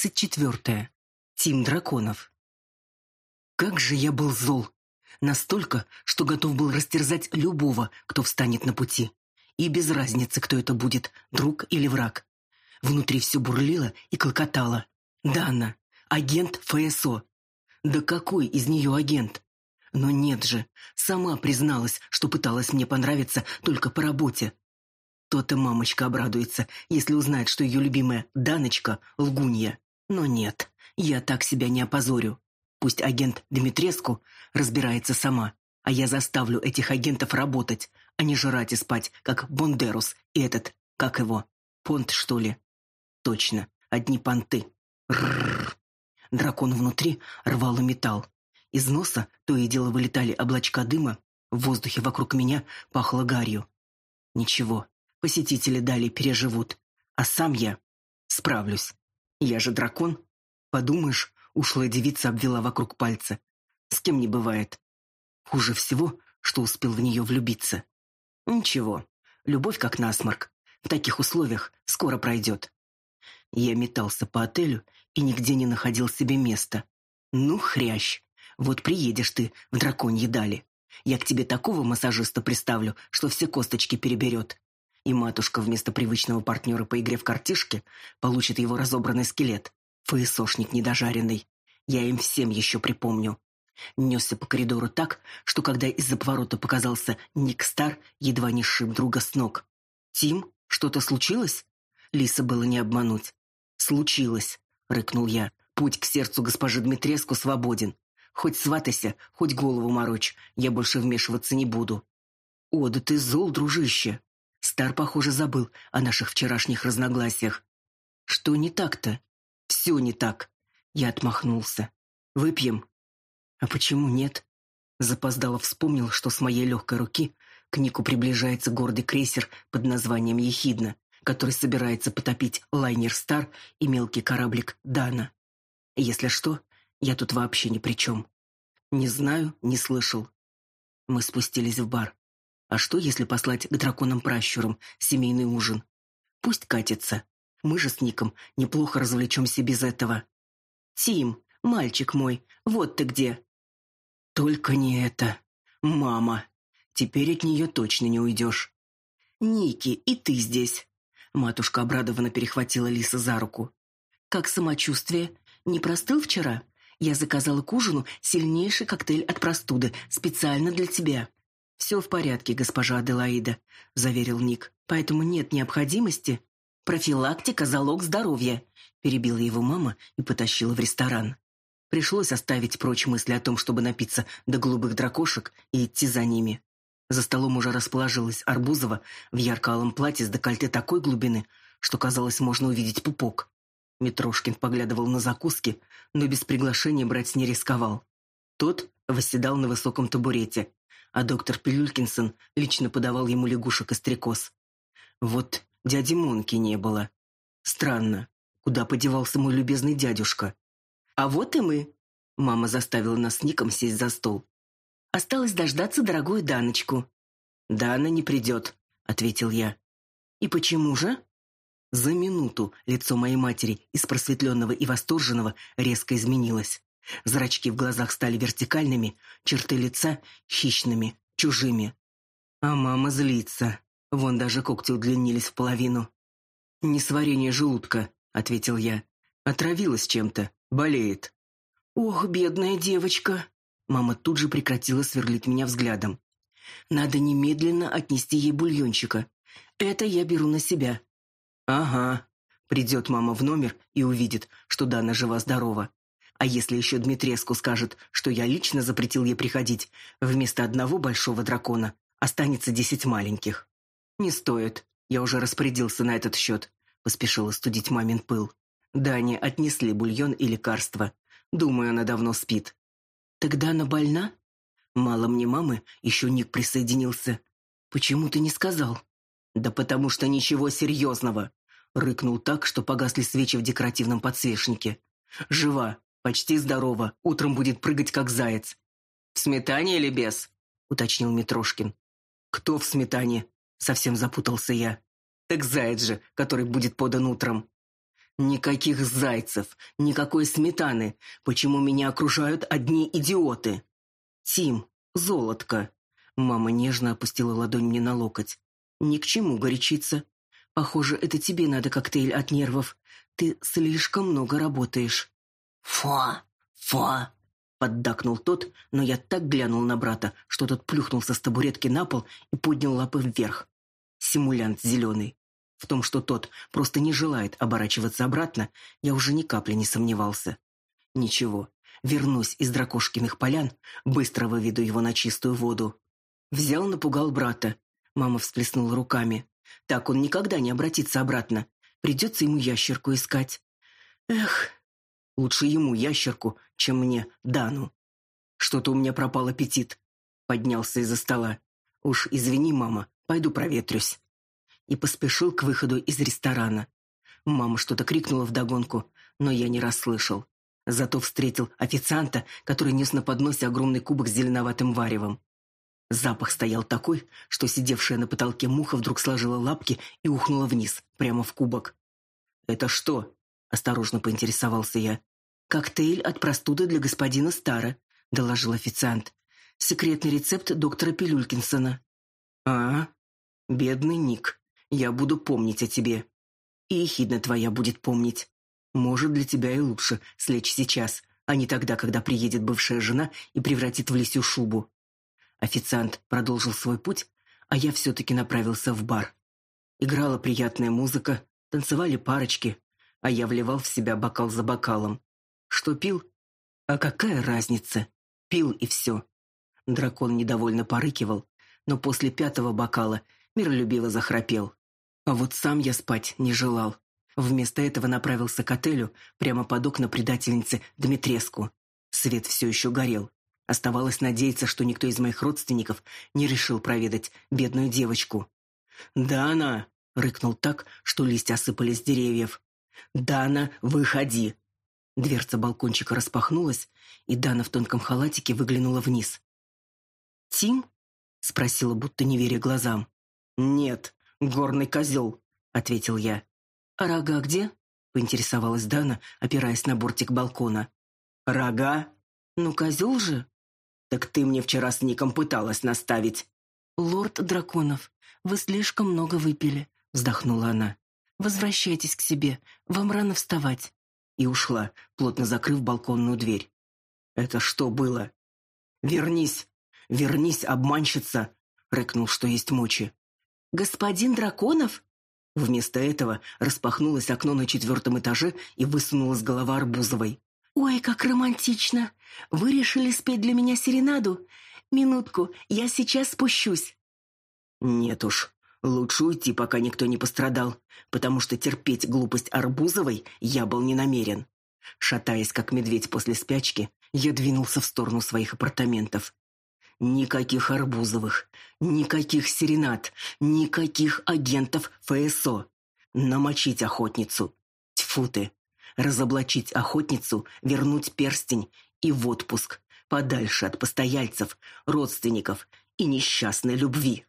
Тридцать четвертое. Тим Драконов. Как же я был зол! Настолько, что готов был растерзать любого, кто встанет на пути. И без разницы, кто это будет, друг или враг. Внутри все бурлило и клокотало. Дана, агент ФСО. Да какой из нее агент? Но нет же, сама призналась, что пыталась мне понравиться только по работе. То-то мамочка обрадуется, если узнает, что ее любимая Даночка — лгунья. Но нет, я так себя не опозорю. Пусть агент Дмитреску разбирается сама, а я заставлю этих агентов работать, а не жрать и спать, как Бондерус и этот, как его, Понт, что ли? Точно, одни понты. Рррр. Дракон внутри рвал и металл. Из носа то и дело вылетали облачка дыма, в воздухе вокруг меня пахло гарью. Ничего, Посетители далее переживут, а сам я справлюсь. Я же дракон. Подумаешь, ушлая девица обвела вокруг пальца. С кем не бывает. Хуже всего, что успел в нее влюбиться. Ничего, любовь как насморк. В таких условиях скоро пройдет. Я метался по отелю и нигде не находил себе места. Ну, хрящ, вот приедешь ты в драконьи дали. Я к тебе такого массажиста приставлю, что все косточки переберет и матушка вместо привычного партнера по игре в картишки получит его разобранный скелет, ФСОшник недожаренный. Я им всем еще припомню. Несся по коридору так, что когда из-за поворота показался Ник Стар, едва не сшиб друга с ног. «Тим, что-то случилось?» Лиса было не обмануть. «Случилось», — рыкнул я. «Путь к сердцу госпожи Дмитреску свободен. Хоть сватайся, хоть голову морочь, я больше вмешиваться не буду». «О, да ты зол, дружище!» Стар, похоже, забыл о наших вчерашних разногласиях. Что не так-то? Все не так. Я отмахнулся. Выпьем. А почему нет? Запоздало вспомнил, что с моей легкой руки к Нику приближается гордый крейсер под названием «Ехидна», который собирается потопить лайнер «Стар» и мелкий кораблик «Дана». Если что, я тут вообще ни при чем. Не знаю, не слышал. Мы спустились в бар. А что, если послать к драконам-пращурам семейный ужин? Пусть катится. Мы же с Ником неплохо развлечемся без этого. Тим, мальчик мой, вот ты где. Только не это. Мама. Теперь от нее точно не уйдешь. Ники, и ты здесь. Матушка обрадованно перехватила Лиса за руку. Как самочувствие? Не простыл вчера? Я заказала к ужину сильнейший коктейль от простуды специально для тебя. «Все в порядке, госпожа Аделаида», — заверил Ник. «Поэтому нет необходимости». «Профилактика – залог здоровья», — перебила его мама и потащила в ресторан. Пришлось оставить прочь мысли о том, чтобы напиться до голубых дракошек и идти за ними. За столом уже расположилась Арбузова в ярко-алом платье с декольте такой глубины, что, казалось, можно увидеть пупок. Митрошкин поглядывал на закуски, но без приглашения брать не рисковал. Тот восседал на высоком табурете, а доктор Пилюлькинсон лично подавал ему лягушек и стрекоз. Вот дяди Монки не было. Странно, куда подевался мой любезный дядюшка? А вот и мы. Мама заставила нас с Ником сесть за стол. Осталось дождаться дорогую Даночку. «Дана не придет», — ответил я. «И почему же?» За минуту лицо моей матери из просветленного и восторженного резко изменилось. Зрачки в глазах стали вертикальными, черты лица хищными, чужими. А мама злится. Вон даже когти удлинились в половину. «Несварение желудка», — ответил я. «Отравилась чем-то. Болеет». «Ох, бедная девочка!» Мама тут же прекратила сверлить меня взглядом. «Надо немедленно отнести ей бульончика. Это я беру на себя». «Ага». Придет мама в номер и увидит, что Дана жива-здорова. А если еще Дмитреску скажет, что я лично запретил ей приходить, вместо одного большого дракона останется десять маленьких. Не стоит. Я уже распорядился на этот счет. Поспешила студить мамин пыл. Дане отнесли бульон и лекарства. Думаю, она давно спит. Тогда она больна? Мало мне мамы, еще Ник присоединился. Почему ты не сказал? Да потому что ничего серьезного. Рыкнул так, что погасли свечи в декоративном подсвечнике. Жива, Почти здорова, утром будет прыгать как заяц. В сметане или без? уточнил Митрошкин. Кто в сметане? Совсем запутался я. Так заяц же, который будет подан утром. Никаких зайцев, никакой сметаны. Почему меня окружают одни идиоты? Тим, золотко. Мама нежно опустила ладонь мне на локоть. Ни к чему горячиться. Похоже, это тебе надо коктейль от нервов. Ты слишком много работаешь. Фа, фа, поддакнул тот, но я так глянул на брата, что тот плюхнулся с табуретки на пол и поднял лапы вверх. Симулянт зеленый. В том, что тот просто не желает оборачиваться обратно, я уже ни капли не сомневался. Ничего, вернусь из дракошкиных полян, быстро выведу его на чистую воду. Взял, напугал брата. Мама всплеснула руками. Так он никогда не обратится обратно. Придется ему ящерку искать. Эх, лучше ему ящерку, чем мне Дану. Что-то у меня пропал аппетит. Поднялся из-за стола. Уж извини, мама, пойду проветрюсь и поспешил к выходу из ресторана. Мама что-то крикнула вдогонку, но я не расслышал. Зато встретил официанта, который нес на подносе огромный кубок с зеленоватым варевом. Запах стоял такой, что сидевшая на потолке муха вдруг сложила лапки и ухнула вниз, прямо в кубок. «Это что?» – осторожно поинтересовался я. «Коктейль от простуды для господина Стара», – доложил официант. «Секретный рецепт доктора Пилюлькинсона». «А, бедный Ник. Я буду помнить о тебе. И ехидна твоя будет помнить. Может, для тебя и лучше слечь сейчас, а не тогда, когда приедет бывшая жена и превратит в лисью шубу. Официант продолжил свой путь, а я все-таки направился в бар. Играла приятная музыка, танцевали парочки, а я вливал в себя бокал за бокалом. Что пил? А какая разница? Пил и все. Дракон недовольно порыкивал, но после пятого бокала миролюбиво захрапел. А вот сам я спать не желал. Вместо этого направился к отелю прямо под окна предательницы Дмитреску. Свет все еще горел. Оставалось надеяться, что никто из моих родственников не решил проведать бедную девочку. «Дана!» — рыкнул так, что листья осыпались с деревьев. «Дана, выходи!» Дверца балкончика распахнулась, и Дана в тонком халатике выглянула вниз. «Тим?» — спросила, будто не веря глазам. «Нет, горный козел», — ответил я. «А рога где?» — поинтересовалась Дана, опираясь на бортик балкона. «Рога? Ну, козел же!» «Так ты мне вчера с Ником пыталась наставить». «Лорд Драконов, вы слишком много выпили», — вздохнула она. «Возвращайтесь к себе, вам рано вставать». И ушла, плотно закрыв балконную дверь. «Это что было?» «Вернись! Вернись, обманщица!» — рыкнул, что есть мочи. «Господин Драконов?» Вместо этого распахнулось окно на четвертом этаже и высунулась голова Арбузовой. «Ой, как романтично! Вы решили спеть для меня серенаду? Минутку, я сейчас спущусь». «Нет уж, лучше уйти, пока никто не пострадал, потому что терпеть глупость Арбузовой я был не намерен». Шатаясь, как медведь после спячки, я двинулся в сторону своих апартаментов. Никаких Арбузовых, никаких серенад, никаких агентов ФСО. Намочить охотницу. Тьфу ты. Разоблачить охотницу, вернуть перстень и в отпуск, подальше от постояльцев, родственников и несчастной любви.